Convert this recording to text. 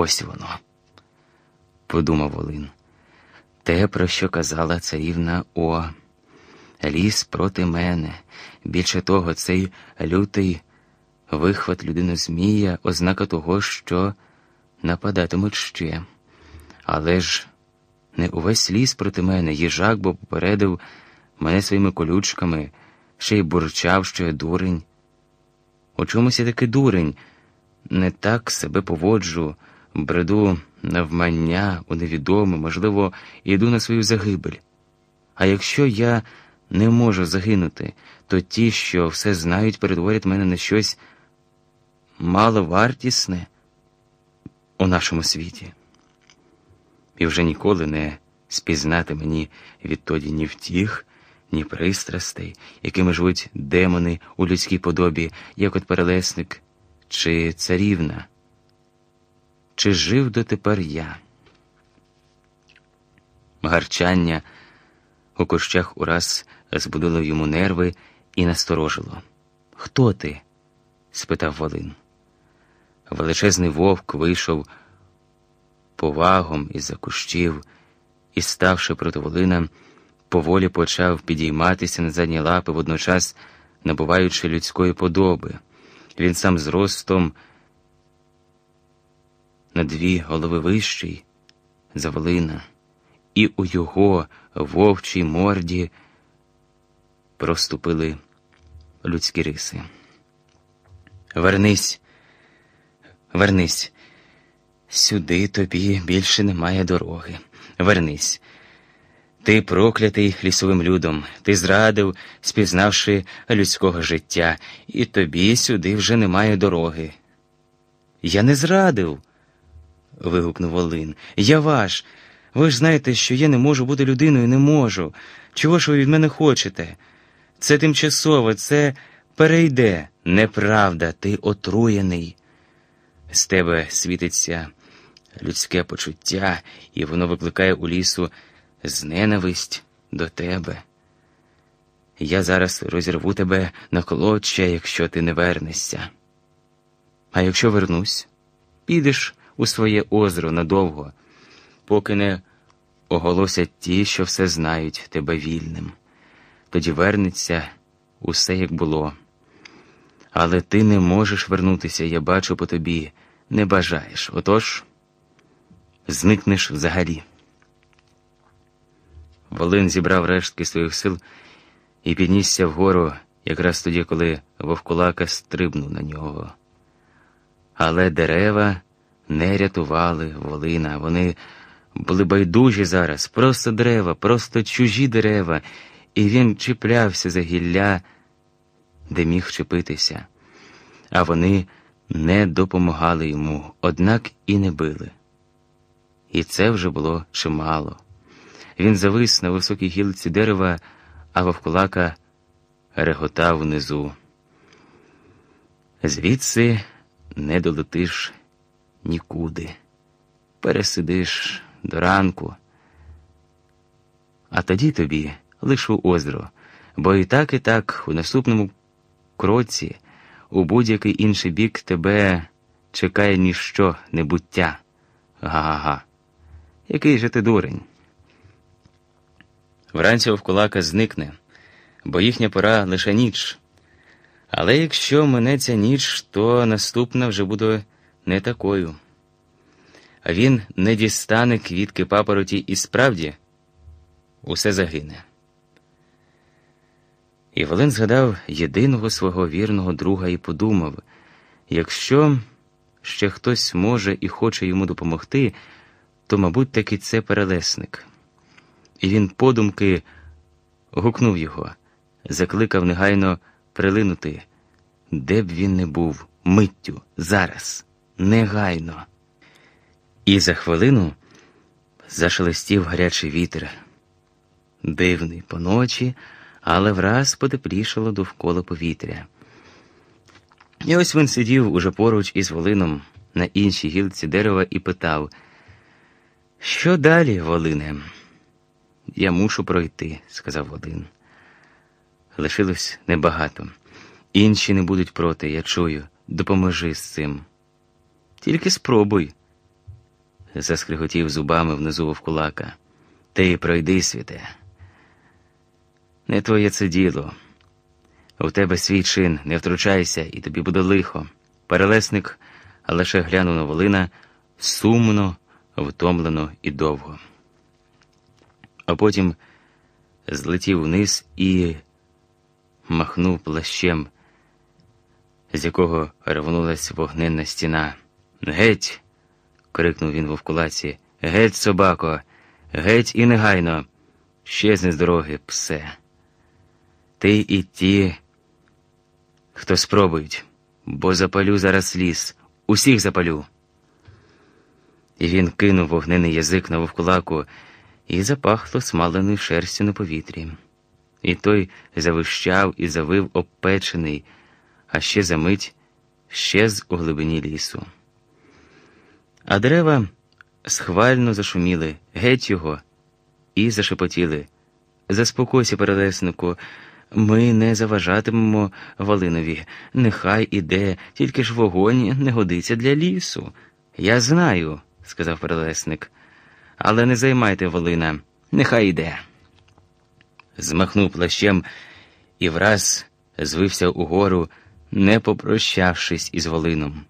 Ось воно, подумав Волин. Те, про що казала царівна О. Ліс проти мене. Більше того, цей лютий вихват людину Змія, ознака того, що нападатимуть ще. Але ж не увесь ліс проти мене, їжак, бо попередив мене своїми колючками, ще й бурчав, що я дурень. У чомусь я таки дурень, не так себе поводжу, бреду навмання у невідоме, можливо, йду на свою загибель. А якщо я не можу загинути, то ті, що все знають, перетворять мене на щось маловартісне у нашому світі. І вже ніколи не спізнати мені відтоді ні втіх, ні пристрастей, якими живуть демони у людській подобі, як от перелесник чи царівна. Чи жив дотепер я? Гарчання у кущах ураз збудило йому нерви і насторожило. Хто ти? спитав Волин. Величезний вовк вийшов повагом із за кущів і, ставши проти Волина, поволі почав підійматися на задні лапи, водночас набуваючи людської подоби. Він сам зростом на дві голови вищий за Волина, і у його вовчій морді проступили людські риси. Вернись, вернись, сюди тобі більше немає дороги. Вернись. Ти проклятий лісовим людом, ти зрадив, спізнавши людського життя, і тобі сюди вже немає дороги. Я не зрадив. Вигукнув Волин. Я ваш. Ви ж знаєте, що я не можу бути людиною, не можу. Чого ж ви від мене хочете? Це тимчасово, це перейде. Неправда, ти отруєний. З тебе світиться людське почуття, і воно викликає у лісу зненависть до тебе. Я зараз розірву тебе на клоччя, якщо ти не вернешся. А якщо вернусь, підеш у своє озеро надовго, поки не оголосять ті, що все знають тебе вільним. Тоді вернеться усе як було. Але ти не можеш вернутися, я бачу по тобі, не бажаєш. Отож зникнеш взагалі. Волин зібрав рештки своїх сил і піднісся вгору якраз тоді, коли вовкулака стрибнув на нього. Але дерева не рятували Волина. Вони були байдужі зараз, просто дерева, просто чужі дерева, і він чіплявся за гілля, де міг чепитися. А вони не допомагали йому, однак і не били. І це вже було чимало. Він завис на високій гілці дерева, а вовкулака реготав внизу. Звідси не долетиш нікуди, пересидиш до ранку, а тоді тобі лиш у озеро, бо і так, і так у наступному кроці, у будь-який інший бік тебе чекає ніщо небуття. Га-га-га. Який же ти дурень? Вранці вовкулака зникне, бо їхня пора лише ніч. Але якщо минеться ніч, то наступна вже буде не такою. А він не дістане квітки папороті і справді усе загине. І Волин згадав єдиного свого вірного друга і подумав якщо ще хтось може і хоче йому допомогти, то, мабуть, таки це перелесник. І він подумки гукнув його, закликав негайно прилинути, де б він не був, миттю, зараз, негайно. І за хвилину зашелестів гарячий вітер, дивний по ночі, але враз потеплішало довкола повітря. І ось він сидів уже поруч із Волином на іншій гілці дерева і питав, що далі, Волине? Я мушу пройти, сказав Волин. Лишилось небагато. Інші не будуть проти, я чую. Допоможи з цим. Тільки спробуй, заскриготів зубами внизу вовкулака. Ти пройди, світе. Не твоє це діло. У тебе свій чин, не втручайся, і тобі буде лихо. Перелесник лише глянув на Волина сумно, втомлено і довго. А потім злетів вниз і махнув плащем, з якого рвнулась вогненна стіна. Геть. крикнув він вовкулаці. Геть, собако, геть і негайно. Щезни з дороги, псе. Ти і ті, хто спробують, бо запалю зараз ліс, усіх запалю. І він кинув вогнений язик на вовкулаку і запахло смаленою шерстю на повітрі. І той завищав і завив обпечений, а ще за мить щез у глибині лісу. А дерева схвально зашуміли геть його і зашепотіли. Заспокойся, перелеснику, ми не заважатимемо Волинові. Нехай іде, тільки ж вогонь не годиться для лісу. Я знаю, сказав перелесник, але не займайте Волина, нехай іде. Змахнув плащем і враз звився угору, не попрощавшись із Волином.